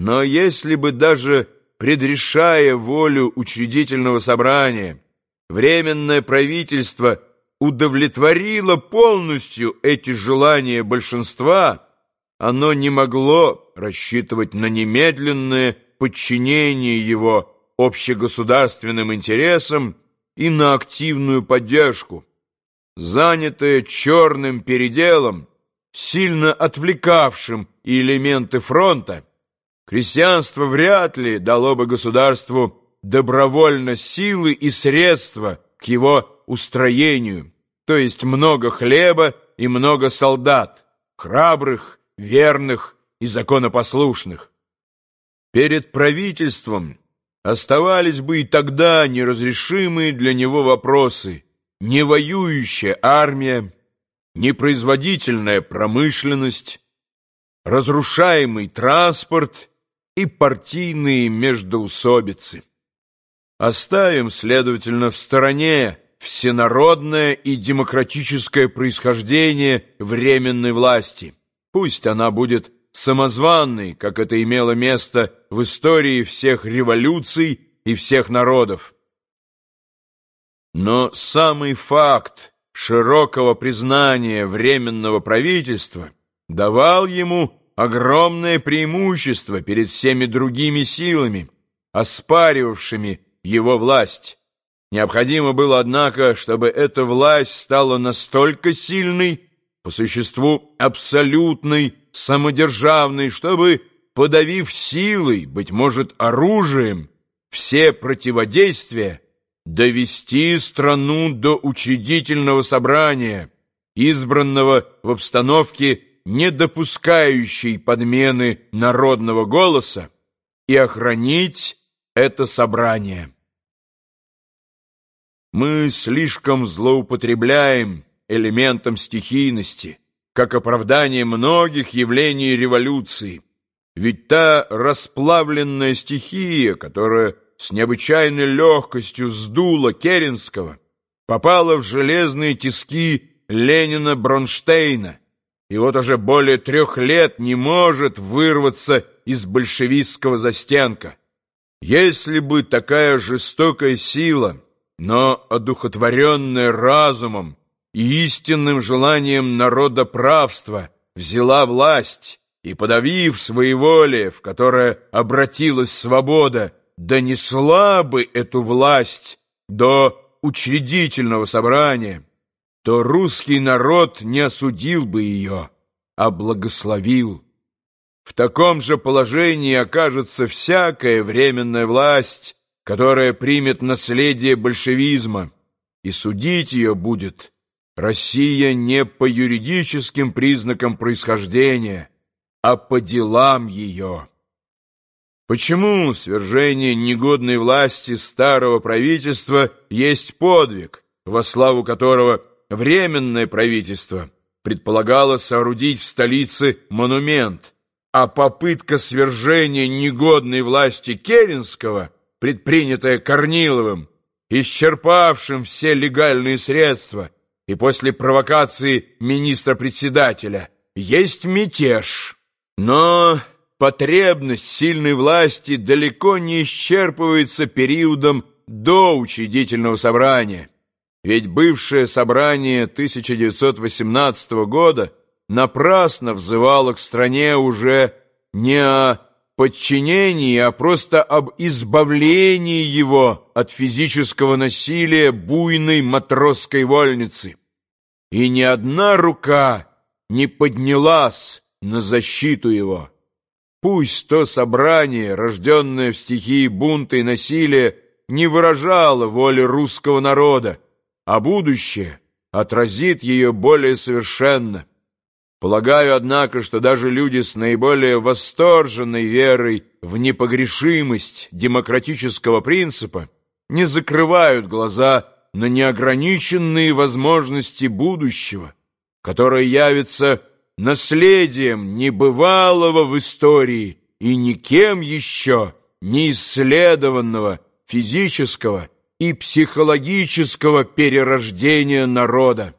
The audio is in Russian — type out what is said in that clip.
Но если бы даже предрешая волю учредительного собрания, Временное правительство удовлетворило полностью эти желания большинства, оно не могло рассчитывать на немедленное подчинение его общегосударственным интересам и на активную поддержку. Занятое черным переделом, сильно отвлекавшим элементы фронта, крестьянство вряд ли дало бы государству добровольно силы и средства к его устроению, то есть много хлеба и много солдат, храбрых, верных и законопослушных. Перед правительством оставались бы и тогда неразрешимые для него вопросы не воюющая армия, непроизводительная промышленность, разрушаемый транспорт и партийные междоусобицы. Оставим, следовательно, в стороне всенародное и демократическое происхождение временной власти. Пусть она будет самозванной, как это имело место в истории всех революций и всех народов. Но самый факт широкого признания Временного правительства давал ему огромное преимущество перед всеми другими силами, оспаривавшими его власть. Необходимо было, однако, чтобы эта власть стала настолько сильной, по существу абсолютной, самодержавной, чтобы, подавив силой, быть может, оружием, все противодействия, довести страну до учредительного собрания, избранного в обстановке, не допускающей подмены народного голоса, и охранить это собрание. Мы слишком злоупотребляем элементом стихийности, как оправдание многих явлений революции. Ведь та расплавленная стихия, которая с необычайной легкостью сдула Керенского, попала в железные тиски Ленина Бронштейна, и вот уже более трех лет не может вырваться из большевистского застенка. Если бы такая жестокая сила, но одухотворенная разумом и истинным желанием народа правства, взяла власть и, подавив своеволие, в которое обратилась свобода, донесла бы эту власть до учредительного собрания, то русский народ не осудил бы ее, а благословил. В таком же положении окажется всякая временная власть, которая примет наследие большевизма, и судить ее будет Россия не по юридическим признакам происхождения, а по делам ее. Почему свержение негодной власти старого правительства есть подвиг, во славу которого Временное правительство предполагало соорудить в столице монумент – а попытка свержения негодной власти Керенского, предпринятая Корниловым, исчерпавшим все легальные средства, и после провокации министра-председателя, есть мятеж. Но потребность сильной власти далеко не исчерпывается периодом до учредительного собрания. Ведь бывшее собрание 1918 года напрасно взывала к стране уже не о подчинении, а просто об избавлении его от физического насилия буйной матросской вольницы. И ни одна рука не поднялась на защиту его. Пусть то собрание, рожденное в стихии бунта и насилия, не выражало воли русского народа, а будущее отразит ее более совершенно. Полагаю, однако, что даже люди с наиболее восторженной верой в непогрешимость демократического принципа не закрывают глаза на неограниченные возможности будущего, которое явится наследием небывалого в истории и никем еще не исследованного физического и психологического перерождения народа.